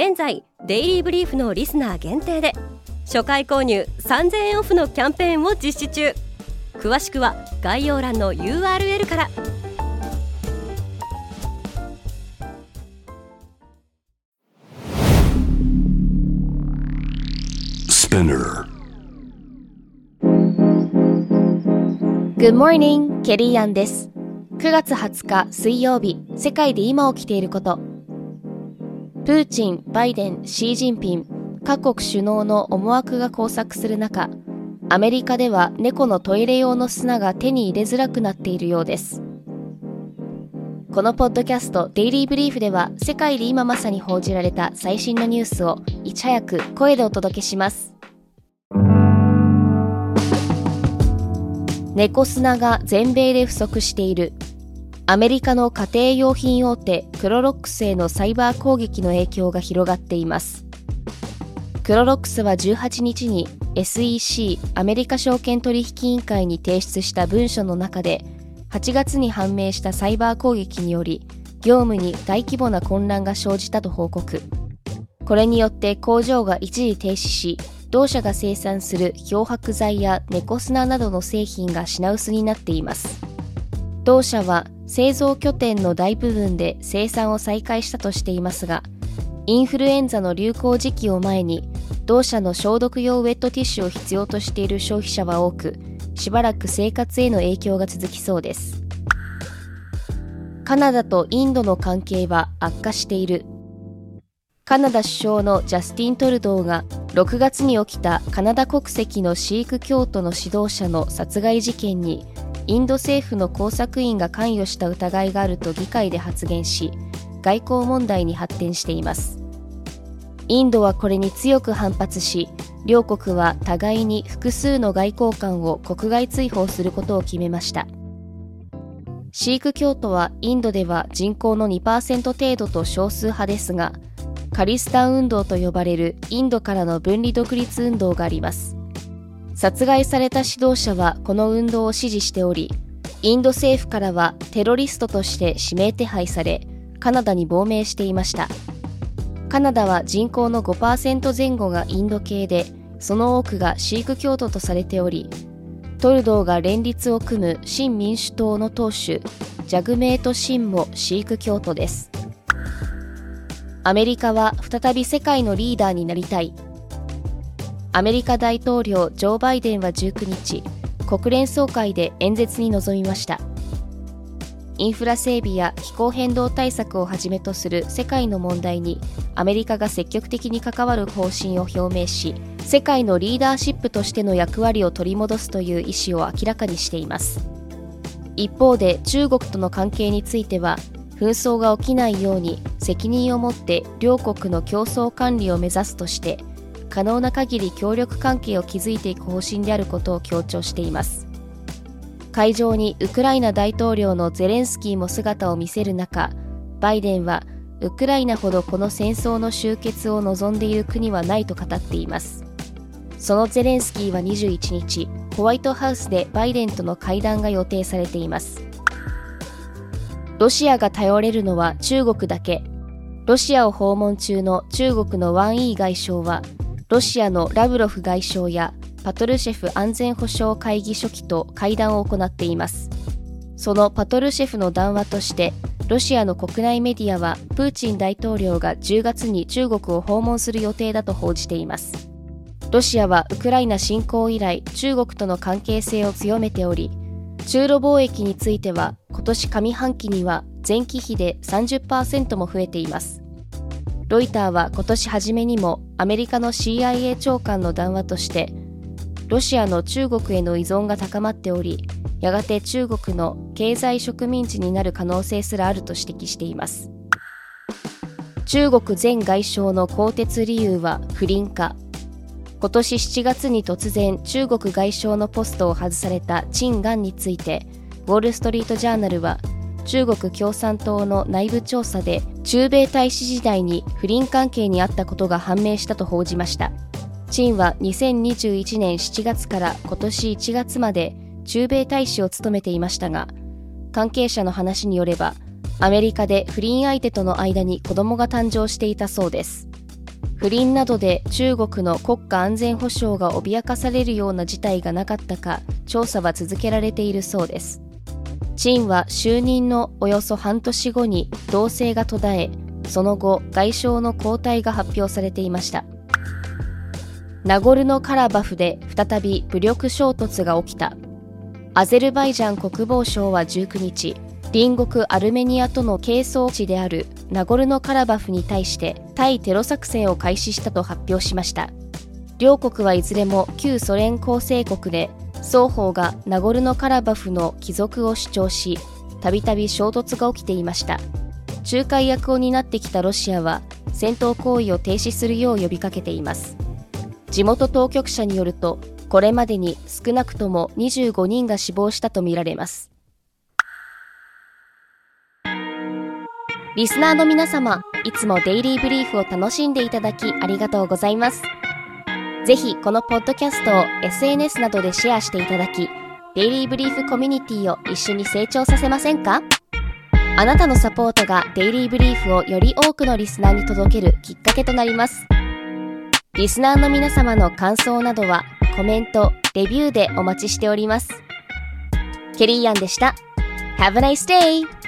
現在デイリーブリーフのリスナー限定で初回購入3000円オフのキャンペーンを実施中。詳しくは概要欄の URL から。Good morning, ケリーアンです。9月20日水曜日世界で今起きていることプーチン、バイデン、シー・ジンピン各国首脳の思惑が交錯する中アメリカでは猫のトイレ用の砂が手に入れづらくなっているようです。このポッドキャスト「デイリー・ブリーフ」では世界で今まさに報じられた最新のニュースをいち早く声でお届けします。猫砂が全米で不足している。アメリカの家庭用品大手クロロックスへのサイバー攻撃の影響が広がっています。クロロックスは18日に SEC アメリカ証券取引委員会に提出した文書の中で8月に判明したサイバー攻撃により業務に大規模な混乱が生じたと報告。これによって工場が一時停止し同社が生産する漂白剤や猫砂などの製品が品薄になっています。同社は製造拠点の大部分で生産を再開したとしていますがインフルエンザの流行時期を前に同社の消毒用ウェットティッシュを必要としている消費者は多くしばらく生活への影響が続きそうです。カナダとインドの関係は悪化している。カナダ首相のジャスティン・トルドーが6月に起きたカナダ国籍のシーク教徒の指導者の殺害事件にインド政府の工作員が関与した疑いがあると議会で発言し外交問題に発展しています。インドはこれに強く反発し両国は互いに複数の外交官を国外追放することを決めました。シーク教徒はインドでは人口の2%程度と少数派ですがカリスタン運動と呼ばれるインドからの分離独立運動があります。殺害された指導者はこの運動を支持しておりインド政府からはテロリストとして指名手配されカナダに亡命していました。カナダは人口の5%前後がインド系でその多くがシーク教徒とされておりトルドーが連立を組む新民主党の党首ジャグメート・シンもシーク教徒です。アメリカは再び世界のリーダーになりたい。アメリカ大統領ジョー・バイデンは19日国連総会で演説に臨みました。インフラ整備や気候変動対策をはじめとする世界の問題にアメリカが積極的に関わる方針を表明し世界のリーダーシップとしての役割を取り戻すという意思を明らかにしています。一方で中国との関係については紛争が起きないように責任を持って両国の競争管理を目指すとして可能な限り協力関係を築いていく方針であることを強調しています。会場にウクライナ大統領のゼレンスキーも姿を見せる中バイデンはウクライナほどこの戦争の終結を望んでいる国はないと語っています。そのゼレンスキーは21日ホワイトハウスでバイデンとの会談が予定されています。ロシアが頼れるのは中国だけ。ロシアを訪問中の中国のワン・イー外相は、ロシアのラブロフ外相やパトルシェフ安全保障会議書記と会談を行っています。そのパトルシェフの談話として、ロシアの国内メディアはプーチン大統領が10月に中国を訪問する予定だと報じています。ロシアはウクライナ侵攻以来中国との関係性を強めており、中ロ貿易については今年上半期には前期比で30%も増えていますロイターは今年初めにもアメリカの CIA 長官の談話としてロシアの中国への依存が高まっておりやがて中国の経済植民地になる可能性すらあると指摘しています。中国前外相の更迭理由は不倫か。今年7月に突然中国外相のポストを外された陳元についてウォール・ストリート・ジャーナルは中国共産党の内部調査で中米大使時代に不倫関係にあったことが判明したと報じました。陳は2021年7月から今年1月まで中米大使を務めていましたが関係者の話によればアメリカで不倫相手との間に子供が誕生していたそうです。不倫などで中国の国家安全保障が脅かされるような事態がなかったか調査は続けられているそうです。陳は就任のおよそ半年後に動静が途絶えその後外相の交代が発表されていました。ナゴルノカラバフで再び武力衝突が起きた。アゼルバイジャン国防省は19日隣国アルメニアとの係争地であるナゴルノカラバフに対して対テロ作戦を開始したと発表しました。両国はいずれも旧ソ連構成国で双方がナゴルノカラバフの帰属を主張したびたび衝突が起きていました。仲介役を担ってきたロシアは戦闘行為を停止するよう呼びかけています。地元当局者によるとこれまでに少なくとも25人が死亡したとみられます。リスナーの皆様、いつもデイリーブリーフを楽しんでいただきありがとうございます。ぜひ、このポッドキャストを SNS などでシェアしていただき、デイリーブリーフコミュニティを一緒に成長させませんか？あなたのサポートがデイリーブリーフをより多くのリスナーに届けるきっかけとなります。リスナーの皆様の感想などはコメント、レビューでお待ちしております。ケリーアンでした。Have a nice day!